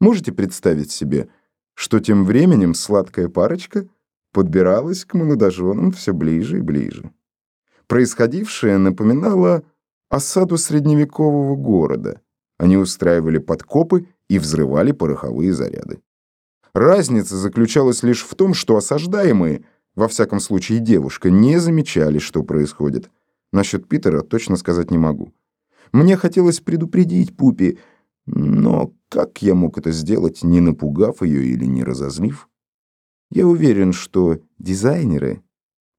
Можете представить себе, что тем временем сладкая парочка подбиралась к молодоженам все ближе и ближе. Происходившее напоминало осаду средневекового города. Они устраивали подкопы и взрывали пороховые заряды. Разница заключалась лишь в том, что осаждаемые, во всяком случае девушка, не замечали, что происходит. Насчет Питера точно сказать не могу. Мне хотелось предупредить Пупи, но как я мог это сделать, не напугав ее или не разозлив? Я уверен, что дизайнеры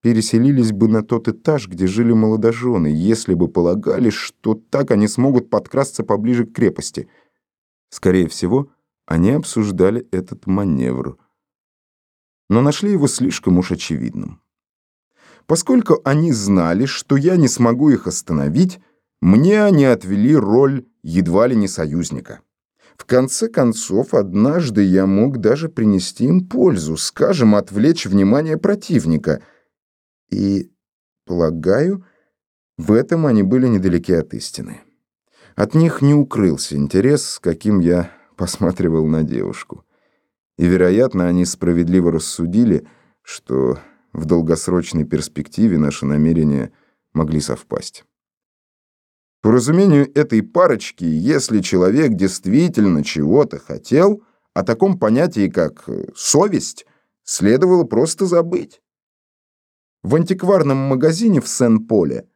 переселились бы на тот этаж, где жили молодожены, если бы полагали, что так они смогут подкрасться поближе к крепости. Скорее всего, они обсуждали этот маневр, но нашли его слишком уж очевидным. Поскольку они знали, что я не смогу их остановить, мне они отвели роль едва ли не союзника. В конце концов, однажды я мог даже принести им пользу, скажем, отвлечь внимание противника. И, полагаю, в этом они были недалеки от истины. От них не укрылся интерес, с каким я посматривал на девушку. И, вероятно, они справедливо рассудили, что в долгосрочной перспективе наши намерения могли совпасть. По разумению этой парочки, если человек действительно чего-то хотел, о таком понятии, как э, совесть, следовало просто забыть. В антикварном магазине в Сен-Поле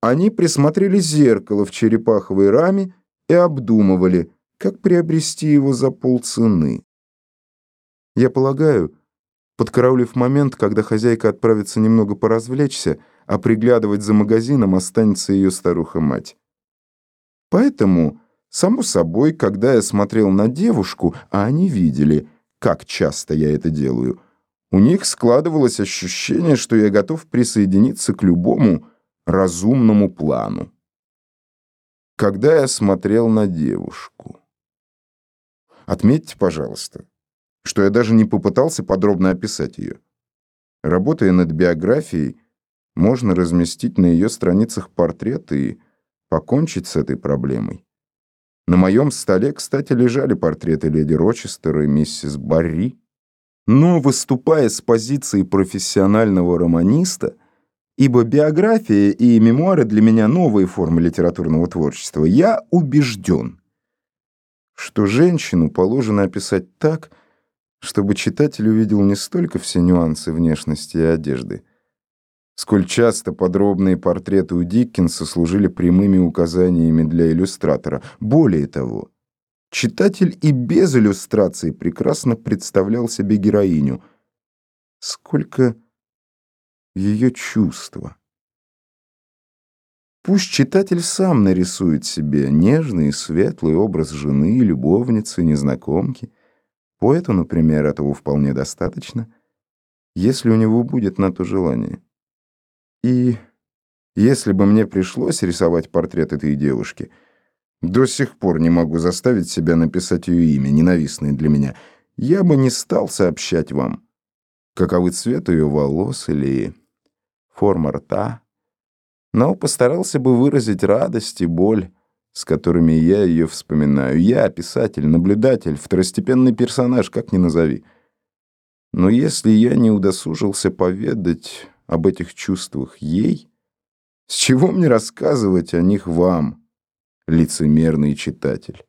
они присмотрели зеркало в черепаховой раме и обдумывали, как приобрести его за полцены. Я полагаю, подкараулив момент, когда хозяйка отправится немного поразвлечься, а приглядывать за магазином останется ее старуха-мать. Поэтому, само собой, когда я смотрел на девушку, а они видели, как часто я это делаю, у них складывалось ощущение, что я готов присоединиться к любому разумному плану. Когда я смотрел на девушку. Отметьте, пожалуйста, что я даже не попытался подробно описать ее. Работая над биографией, можно разместить на ее страницах портреты и покончить с этой проблемой. На моем столе, кстати, лежали портреты леди Рочестер и миссис Барри. Но, выступая с позиции профессионального романиста, ибо биография и мемуары для меня новые формы литературного творчества, я убежден, что женщину положено описать так, чтобы читатель увидел не столько все нюансы внешности и одежды, сколь часто подробные портреты у Диккенса служили прямыми указаниями для иллюстратора. Более того, читатель и без иллюстрации прекрасно представлял себе героиню. Сколько ее чувства. Пусть читатель сам нарисует себе нежный и светлый образ жены, любовницы, незнакомки. Поэту, например, этого вполне достаточно, если у него будет на то желание. И если бы мне пришлось рисовать портрет этой девушки, до сих пор не могу заставить себя написать ее имя, ненавистное для меня, я бы не стал сообщать вам, каковы цвет ее волос или форма рта, но постарался бы выразить радость и боль, с которыми я ее вспоминаю. Я писатель, наблюдатель, второстепенный персонаж, как ни назови. Но если я не удосужился поведать об этих чувствах ей, с чего мне рассказывать о них вам, лицемерный читатель?